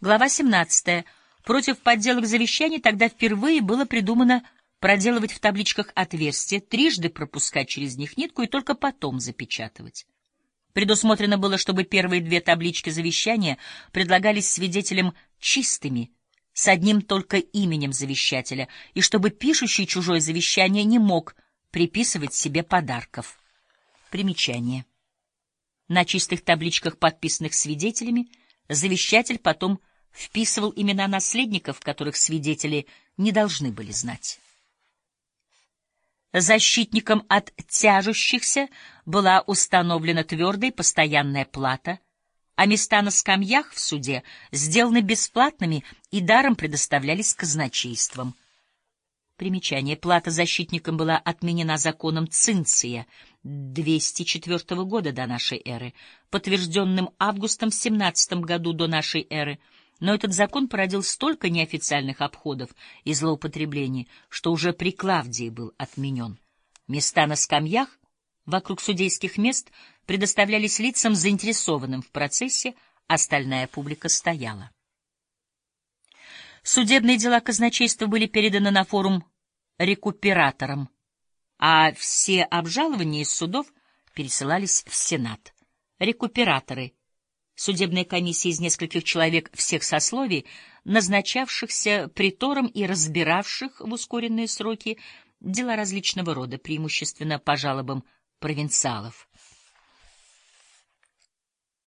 Глава 17. Против подделок завещаний тогда впервые было придумано проделывать в табличках отверстия, трижды пропускать через них нитку и только потом запечатывать. Предусмотрено было, чтобы первые две таблички завещания предлагались свидетелям чистыми, с одним только именем завещателя, и чтобы пишущий чужое завещание не мог приписывать себе подарков. Примечание. На чистых табличках, подписанных свидетелями, завещатель потом вписывал имена наследников, которых свидетели не должны были знать. Защитникам от тяжущихся была установлена твердая постоянная плата, а места на скамьях в суде сделаны бесплатными и даром предоставлялись казначейством. Примечание. Плата защитникам была отменена законом Цинция 204 года до нашей эры, подтвержденным августом в 17 году до нашей эры, но этот закон породил столько неофициальных обходов и злоупотреблений, что уже при Клавдии был отменен. Места на скамьях вокруг судейских мест предоставлялись лицам, заинтересованным в процессе, остальная публика стояла. Судебные дела казначейства были переданы на форум рекуператорам, а все обжалования из судов пересылались в Сенат. Рекуператоры — судебная комиссия из нескольких человек всех сословий, назначавшихся притором и разбиравших в ускоренные сроки дела различного рода, преимущественно по жалобам провинциалов.